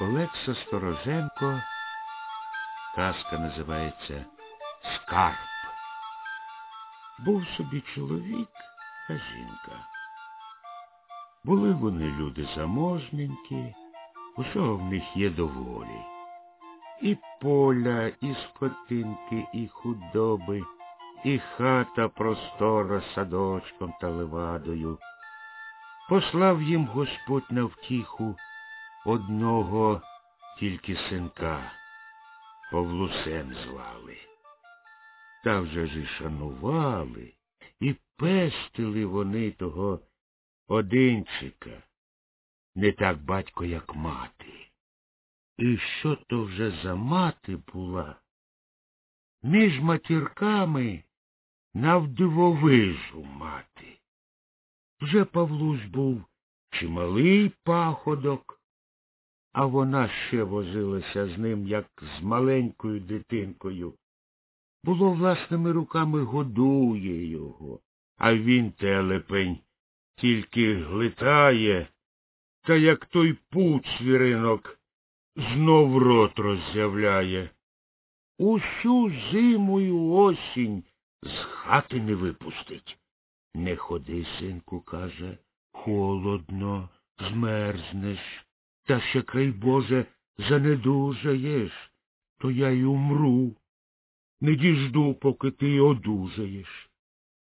Олекса Стороженко. Казка називається Скарб. Був собі чоловік та жінка. Були вони люди заможненькі, усього в них є доволі. І поля, і скотинки, і худоби, і хата простора садочком та левадою. Послав їм Господь на втіху одного тільки синка, Павлусем звали. Та вже ж і шанували, і пестили вони того одинчика, не так батько, як мати. І що то вже за мати була? Між матірками навдивовижу мати. Вже Павлусь був чималий паходок, а вона ще возилася з ним, як з маленькою дитинкою. Було власними руками годує його, а він, телепень, тільки глитає, та як той путь свіринок знов рот роззявляє. Усю зиму й осінь з хати не випустить. Не ходи, синку, каже, холодно, змерзнеш, та ще, край Боже, занедужаєш, то я й умру. Не діжду, поки ти одужаєш.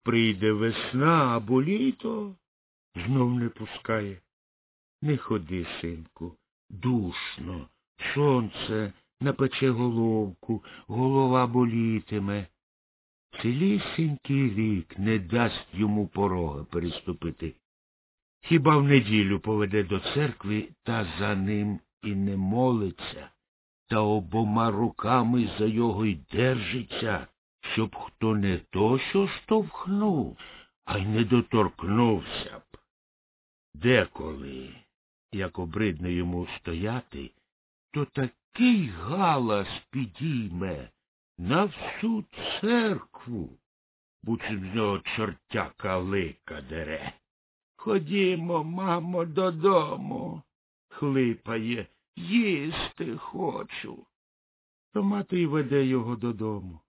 Прийде весна або літо, знов не пускає. Не ходи, синку, душно, сонце напече головку, голова болітиме. Цілісінький рік не дасть йому порога переступити. Хіба в неділю поведе до церкви та за ним і не молиться, та обома руками за його й держиться, щоб хто не то що штовхнув, а й не доторкнувся б. Деколи, як обридно йому стояти, то такий галас підійме на всю церкву, буцім з нього чортяка лика дере. Ходімо, мамо, додому, хлипає, їсти хочу. То мати й веде його додому,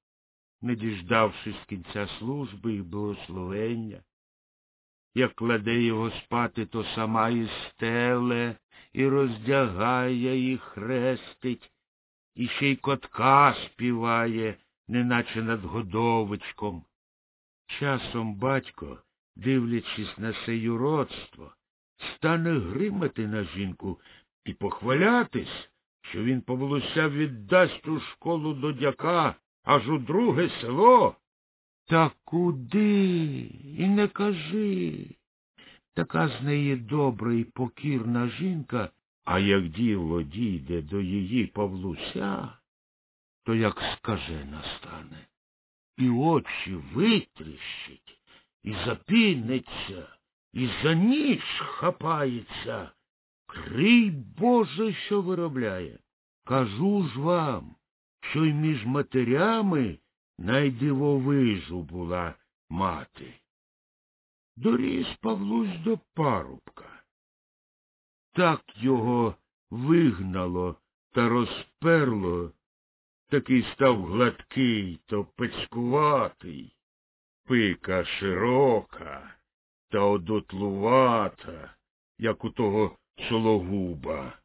не діждавшись кінця служби і благословення. Як кладе його спати, то сама і стеле, і роздягає, і хрестить, і ще й котка співає, неначе над годовичком. Часом батько, дивлячись на це юродство, стане гримати на жінку і похвалятись, що він Павлуся віддасть у школу до дяка аж у друге село. Та куди? І не кажи. Така з неї добра і покірна жінка, а як діло дійде до її Павлуся, то як скажена стане, і очі витріщить, і запіниться, і за ніж хапається. Крий Боже, що виробляє. Кажу ж вам, що й між матерями найдивовижу була мати. Доріс Павлусь до парубка. Так його вигнало та розперло, такий став гладкий то пецькуватий, пика широка та одотлувата, як у того сологуба,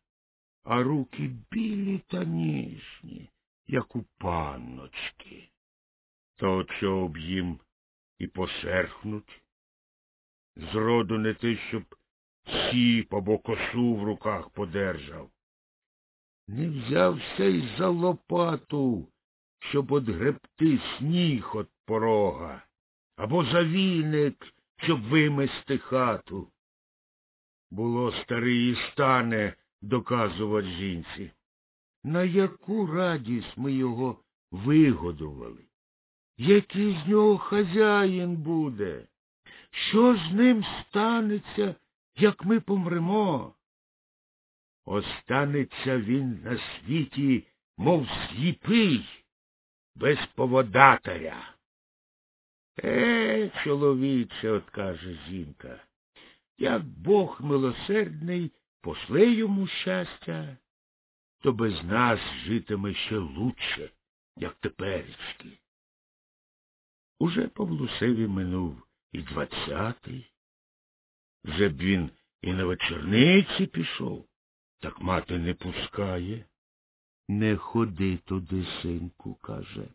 а руки білі та ніжні, як у панночки. То чого б їм і посерхнуть? Зроду не те, щоб сіп або косу в руках подержав. Не взявся й за лопату, щоб одгребти сніг от порога, або за віник, щоб вимести хату. Було старий і стане доказувати жінці. На яку радість ми його вигодували? Який з нього хазяїн буде? Що з ним станеться, як ми помремо? Останеться він на світі, мов сліпий, без поводатаря. Е, чоловіче, от каже жінка, як Бог милосердний, пошле йому щастя. то без нас житиме ще лучше, як теперечки. Уже Павлусеві минув і двадцятий. Вже б він і на вечорниці пішов, так мати не пускає. Не ходи туди, синку, каже.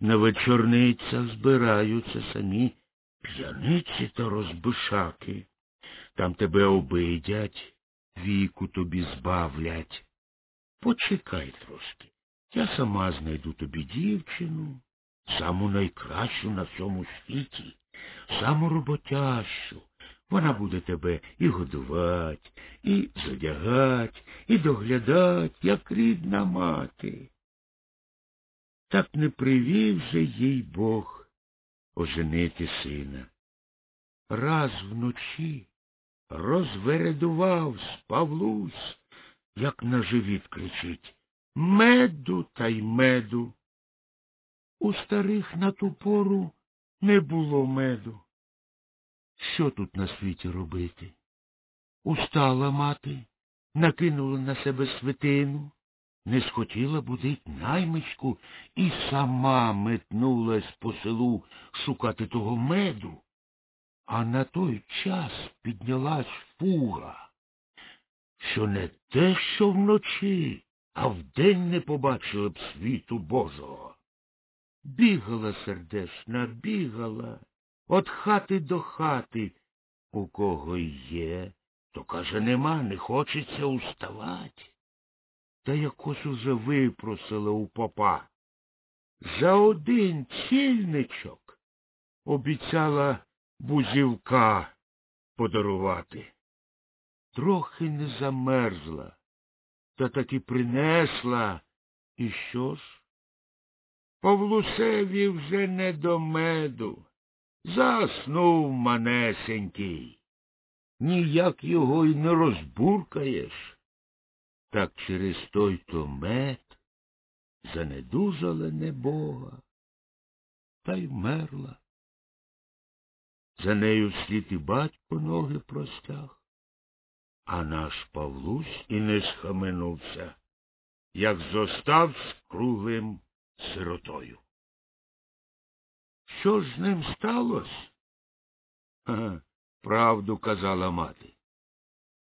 На вечорницях збираються самі п'яниці та розбишаки. Там тебе обидять, віку тобі збавлять. Почекай трошки. Я сама знайду тобі дівчину, саму найкращу на всьому світі, саму роботящу. Вона буде тебе і годувати, і задягать, і доглядать, як рідна мати. Так не привів же їй Бог оженити сина. Раз вночі розвередував Павлусь, як на живіт кричить Меду та й меду. У старих на ту пору не було меду. Що тут на світі робити? Устала мати, накинула на себе свитину, не схотіла будить наймичку і сама метнулась по селу шукати того меду. А на той час піднялась фуга, що не те, що вночі, а вдень не побачила б світу Божого. Бігала сердешна, бігала, от хати до хати. У кого є, то, каже, нема, не хочеться уставать. Та якось уже випросила у попа. За один цільничок обіцяла бузівка подарувати. Трохи не замерзла, та таки принесла. І що ж? Павлусеві вже не до меду. Заснув манесенький. Ніяк його й не розбуркаєш. Так через той то мед занедужала небога, та й мерла. За нею слід і батько ноги простяг, а наш Павлусь і не схаменувся, як зостав з круглим сиротою. Що ж з ним сталося? Правду казала мати.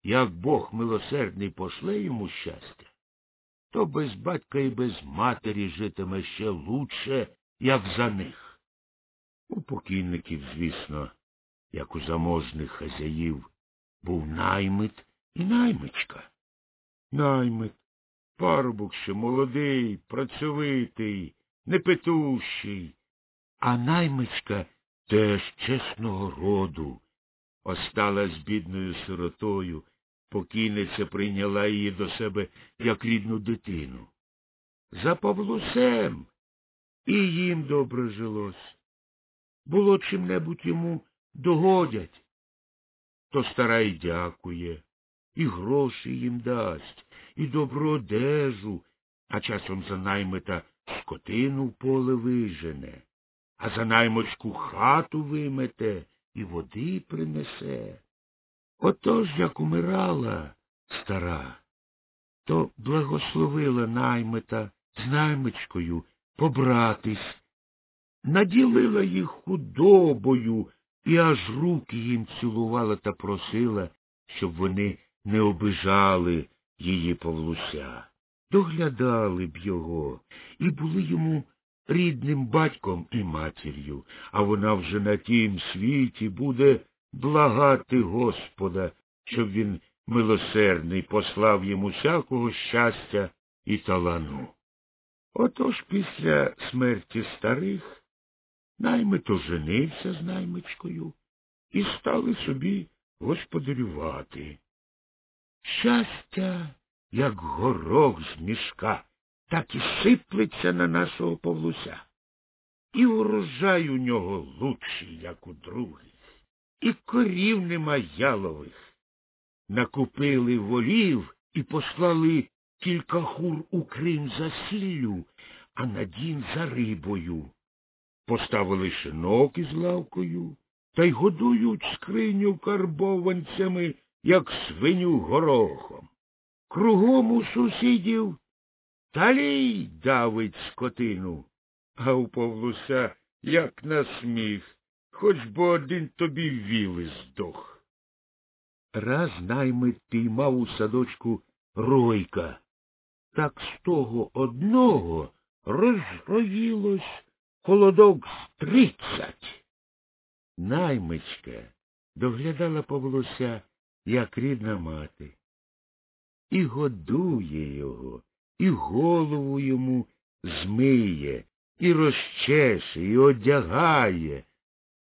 Як Бог милосердний пошле йому щастя, то без батька і без матері житиме ще лучше, як за них. У покійників, звісно, як у заможних хазяїв, був наймит і наймичка. Наймит, парубок ще молодий, працьовитий, непетущий, а наймичка теж чесного роду. Осталась бідною сиротою, покійниця прийняла її до себе як рідну дитину. За Павлусем і їм добре жилось. Було чим-небудь йому догодять. То стара й дякує, і гроші їм дасть, і добру одежу, а часом за наймита скотину в поле вижене, а за наймочку хату вимете і води принесе. Отож, як умирала стара, то благословила наймита з наймичкою побратись, наділила їх худобою і аж руки їм цілувала та просила, щоб вони не обижали її Павлуся, доглядали б його і були йому рідним батьком і матір'ю, а вона вже на тім світі буде благати Господа, щоб він милосердний послав йому всякого щастя і талану. Отож після смерті старих наймит оженився з наймичкою і стали собі господарювати. Щастя, як горох з мішка, так і сиплеться на нашого Павлуся. І урожай у нього лучший, як у других, і корів нема ялових. Накупили волів і послали кілька хур у Крим за сіллю, а на дім за рибою. Поставили шинок із лавкою та й годують скриню карбованцями, як свиню горохом. кругом у сусідів талій давить скотину, а у Павлуся, як на сміх, хоч би один тобі віли здох. Раз наймит піймав у садочку ройка. Так з того одного розроїлось холодок з тридцять. Наймичка доглядала Павлуся, як рідна мати. І годує його, і голову йому змиє, і розчеше, і одягає,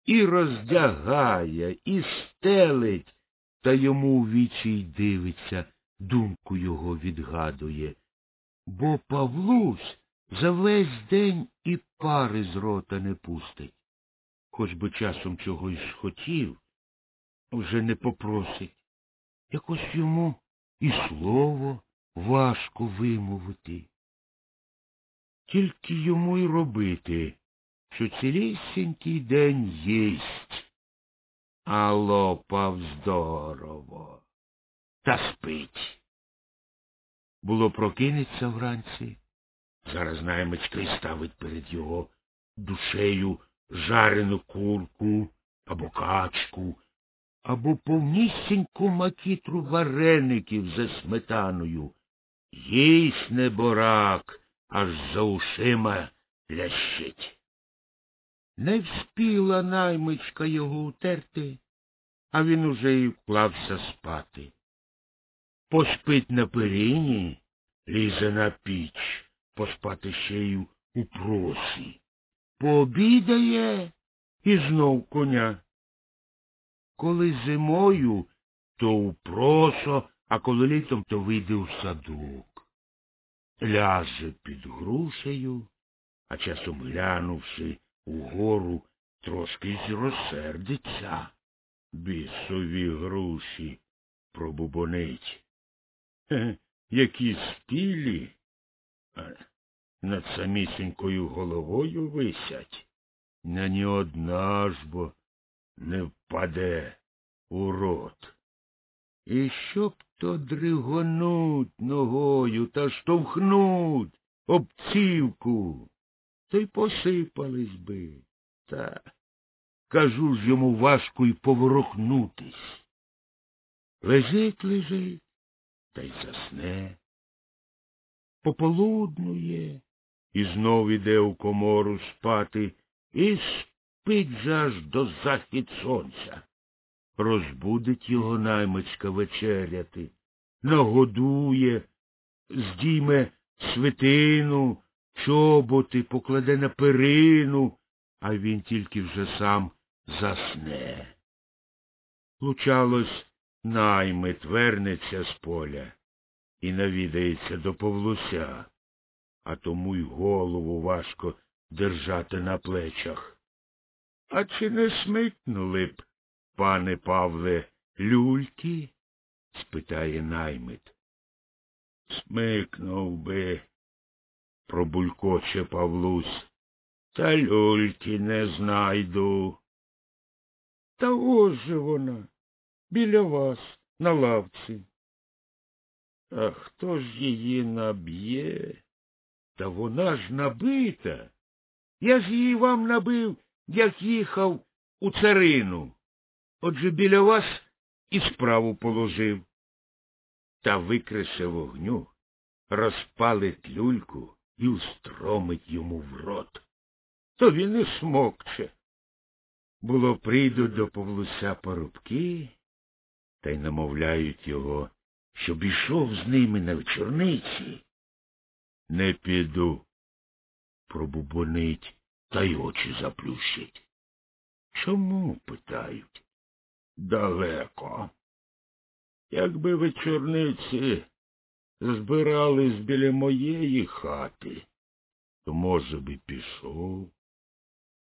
і роздягає, і стелить, та йому у вічі й дивиться, думку його відгадує. Бо Павлусь за весь день і пари з рота не пустить. Хоч би часом чогось схотів, вже не попросить. Якось йому і слово важко вимовити. Тільки йому й робити, що цілісінький день їсть, а лопав здорово та спить. Було прокинеться вранці. Зараз наймичка й ставить перед його душею жарену курку або качку, або повнісіньку макітру вареників за сметаною. Їсть неборак, аж за ушима лящить. Не вспіла наймичка його утерти, а він уже й вклався спати. Поспить на перині, лізе на піч, поспати ще й у просі. Пообідає і знов коня. Коли зимою, то у просо, а коли літом, то вийде у садок. Ляже під грушею, а часом глянувши угору, трошки зрозсердиться. Бісові груші пробубонить. Хе, які спілі, а над самісінькою головою висять. На ні одна ж бо не впаде у рот. І щоб то дригонуть ногою та штовхнуть об цівку, то й посипались би. Та кажу ж йому важко й поворухнутись. Лежить, лежить, та й засне. Пополуднує і знов іде у комору спати і спить аж до захід сонця. Розбудить його наймичка вечеряти, нагодує, здійме свитину, чоботи, покладе на перину, а він тільки вже сам засне. Лучалось, наймит вернеться з поля і навідається до Павлуся, а тому й голову важко держати на плечах. А чи не смикнули б, пане Павле, люльки? спитає наймит. Смикнув би, пробулькоче Павлусь. Та люльки не знайду. Та ось же вона, біля вас, на лавці. А хто ж її наб'є? Та вона ж набита. Я ж її вам набив, як їхав у царину. Отже біля вас і справу положив. Та викресе вогню, розпалить люльку і устромить йому в рот. То він і смокче. Було, прийдуть до Павлуся порубки та й намовляють його, щоб ішов з ними на вечорниці. Не піду, пробубонить та й очі заплющить. Чому? питають. Далеко. Якби вечорниці збирались біля моєї хати, то, може би, пішов.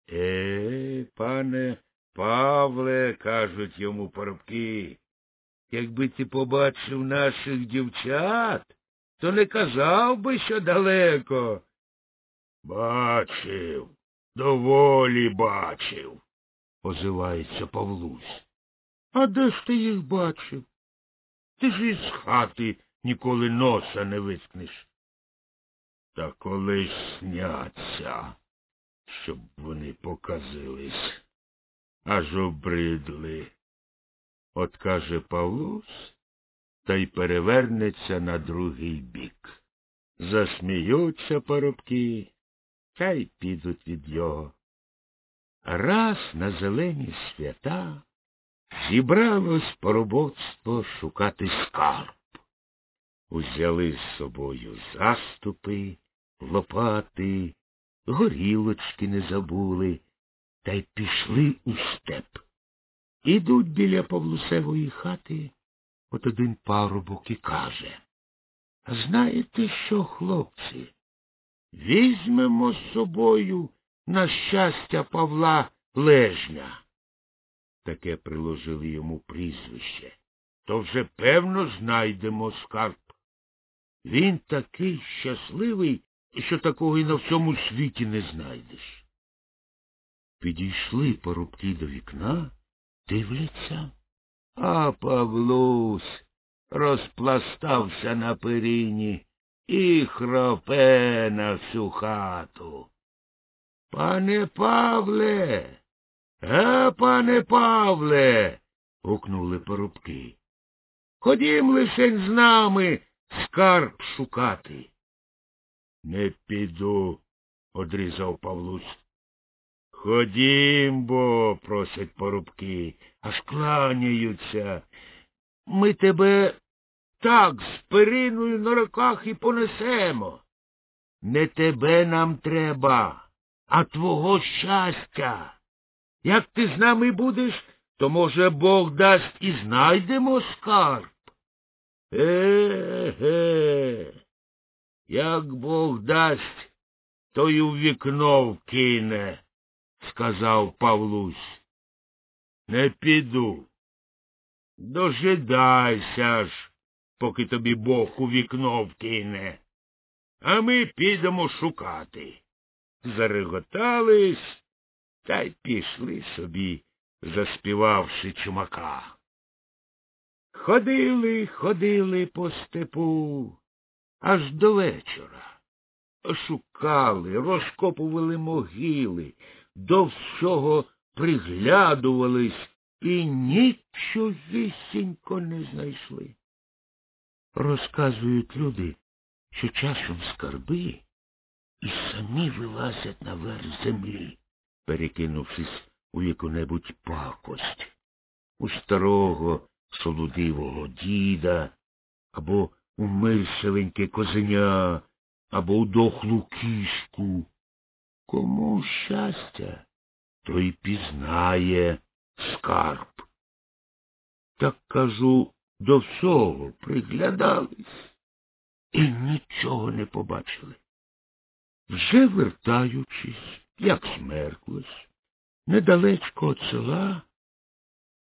Е, пане Павле, кажуть йому парубки, якби ти побачив наших дівчат, то не казав би, що далеко. Бачив, доволі бачив, озивається Павлусь. А де ж ти їх бачив? Ти ж із хати ніколи носа не вискнеш. Та коли сняться, щоб вони показились, аж обридли. От каже Павлусь, та й перевернеться на другий бік. Засміються парубки, та й підуть від його. Раз на зелені свята зібралось поробоцтво шукати скарб. Узяли з собою заступи, лопати, горілочки не забули, та й пішли у степ. Ідуть біля Павлусевої хати, от один парубок і каже Знаєте що, хлопці? Візьмемо з собою на щастя Павла Лежня. Таке приложили йому прізвище. То вже, певно, знайдемо скарб. Він такий щасливий, що такого і на всьому світі не знайдеш. Підійшли порубки до вікна, дивляться, а Павлусь розпластався на перині і хропе на всю хату. Пане Павле, а, пане Павле. гукнули порубки. Ходім лишень з нами скарб шукати. Не піду, одрізав Павлусь. Ходім бо, просять порубки, аж кланяються. Ми тебе так з периною на руках і понесемо. Не тебе нам треба, а твого щастя. Як ти з нами будеш, то, може, Бог дасть і знайдемо скарб. Е-ге, як Бог дасть, то й у вікно вкине, сказав Павлусь. Не піду. Дожидайся ж, поки тобі Бог у вікно вкине. А ми підемо шукати. Зареготались та й пішли собі, заспівавши чумака. Ходили, ходили по степу аж до вечора. Шукали, розкопували могили, до всього приглядувались і нічогісінько не знайшли. Розказують люди, що часом скарби і самі вилазять наверх землі, перекинувшись у яку-небудь пакость, у старого солодивого діда, або у миршевеньке козеня, або у дохлу кішку. Кому щастя, той пізнає скарб. Так кажу, до всього приглядались і нічого не побачили. Вже вертаючись, як смерклось, недалечко від села,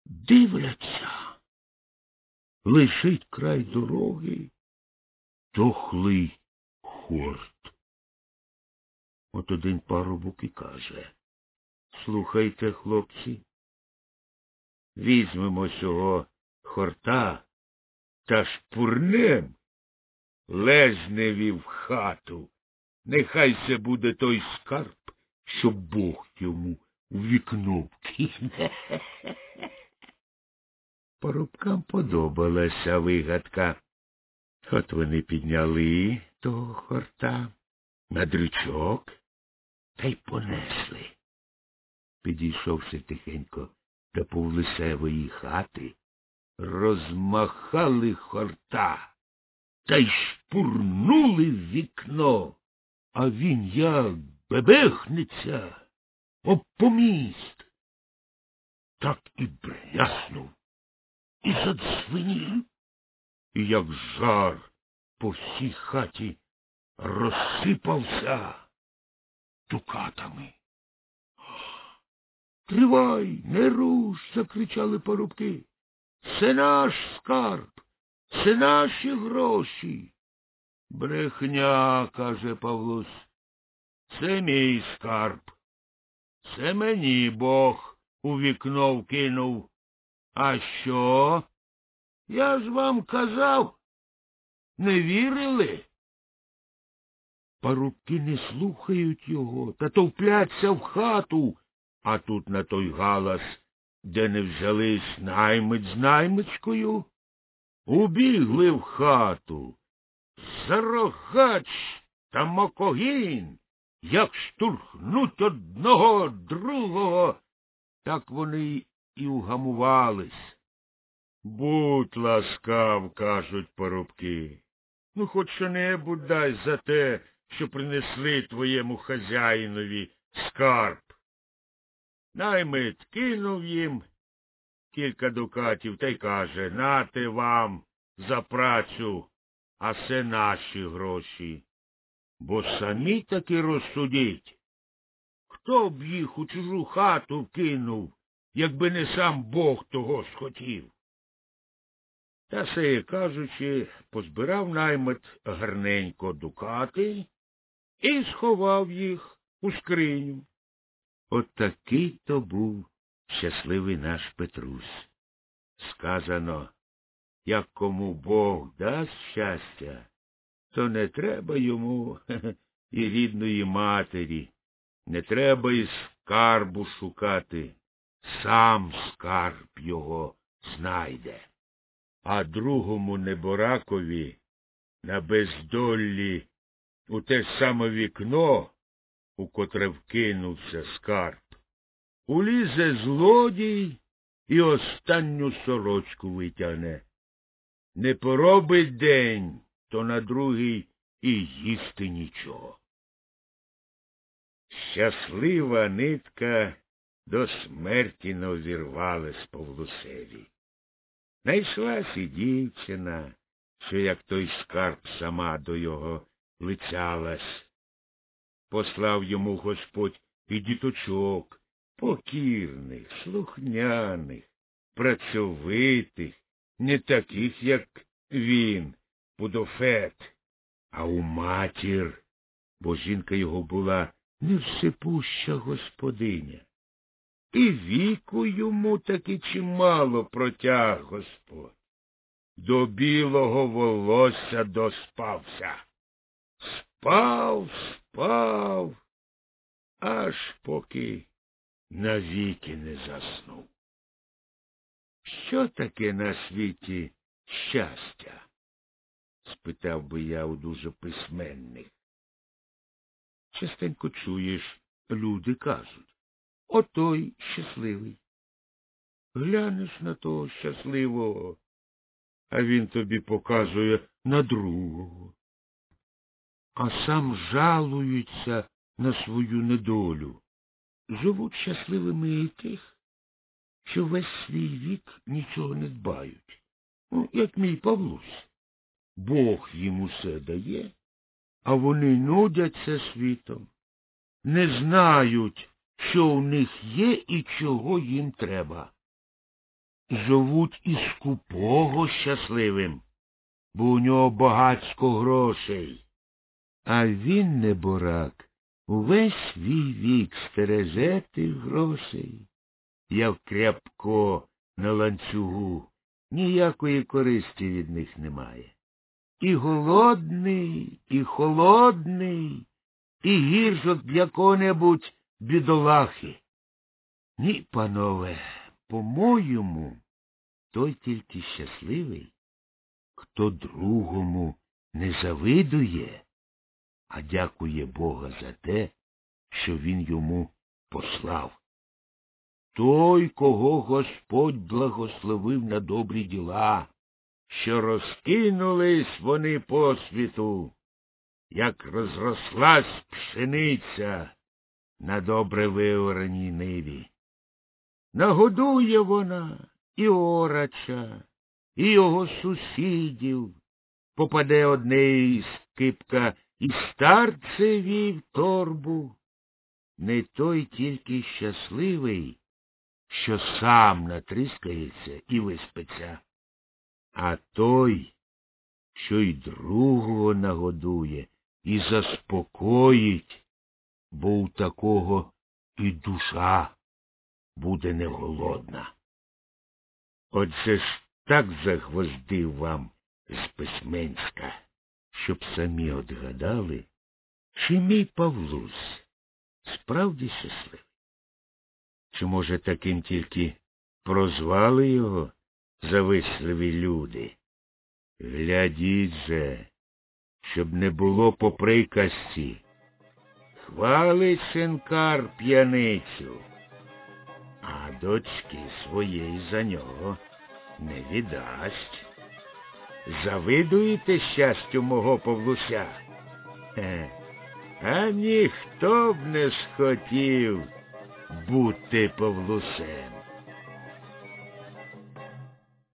дивляться. Лишить край дороги тохлий хорт. От один парубок і каже Слухайте, хлопці, візьмемо цього хорта та шпурнем лежневі в хату. Нехай це буде той скарб, що Бог йому у вікно вкине. Порубкам подобалася вигадка. От вони підняли того хорта на дрючок та й понесли. Підійшовши тихенько до Павлисевої хати, розмахали хорта та й шпурнули в вікно, а він як бебехнеться об поміст. Так і бряснув, і задзвенів, і як жар по всій хаті розсипався дукатами. Тривай, не руш, закричали порубки. Це наш скарб, це наші гроші. Брехня, каже Павлусь. Це мій скарб. Це мені Бог у вікно вкинув. А що? Я ж вам казав, Не вірили? Парубки не слухають його та товпляться в хату, а тут на той галас, де не взялись наймиць з наймичкою, убігли в хату. Зарогач та мокогін, як штурхнуть одного другого, так вони і угамувались. Будь ласкав, кажуть парубки. Ну, хоч що небудь дай за те, що принесли твоєму хазяїнові скарб. Наймит кинув їм кілька дукатів та й каже нате вам за працю, а це наші гроші. Бо самі таки розсудіть. Хто б їх у чужу хату вкинув, якби не сам Бог того схотів? Та се, кажучи, позбирав наймит гарненько дукати і сховав їх у скриню. От такий то був щасливий наш Петрусь. Сказано, як кому Бог дасть щастя, то не треба йому і рідної матері, не треба і скарбу шукати, сам скарб його знайде. А другому неборакові на бездоллі у те саме вікно, у котре вкинувся скарб, улізе злодій і останню сорочку витягне. Не поробить день, то на другий і їсти нічого. Щаслива нитка до смерті не увірвалась Павлусеві. Найшлась і дівчина, що як той скарб сама до його лицялась. Послав йому Господь і діточок, покірних, слухняних, працьовитих, не таких, як він, Пудофет, а у матір, бо жінка його була невсипуща господиня. І віку йому таки чимало протяг Господь. До білого волосся доспався. Спав, спав, аж поки навіки не заснув. Що таке на світі щастя? спитав би я у дуже письменних. Частенько чуєш, люди кажуть отой щасливий. Глянеш на того щасливого, а він тобі показує на другого. А сам жалується на свою недолю. Живуть щасливими і тих, що весь свій вік нічого не дбають. Ну, як мій Павлусь. Бог їм усе дає, а вони нудяться світом, не знають, що у них є і чого їм треба. Зовуть і скупого щасливим, бо у нього багацько грошей. А він, неборак, увесь свій вік стереже тих грошей, як кряпко на ланцюгу, ніякої користі від них немає. І голодний, і холодний, і гіршок якого-небудь бідолахи. Ні, панове, по-моєму, той тільки щасливий, хто другому не завидує, а дякує Бога за те, що він йому послав. Той, кого Господь благословив на добрі діла, що розкинулись вони по світу, як розрослась пшениця на добре виораній ниві. Нагодує вона і орача, і його сусідів, попаде одне скипка і старцеві в торбу. Не той тільки щасливий, що сам натріскається і виспиться, а той, що й другого нагодує і заспокоїть, бо у такого і душа буде не голодна. Отже ж так загвоздив вам з Письменська, щоб самі отгадали, чи мій Павлусь справді щасливий. Чи, може, таким тільки прозвали його зависливі люди? Глядіть же, щоб не було по приказці. Хвалить синкар п'яницю, а дочки своєї за нього не віддасть. Завидуєте щастю мого Павлуся? Хе, а ніхто б не схотів бути Павлусем.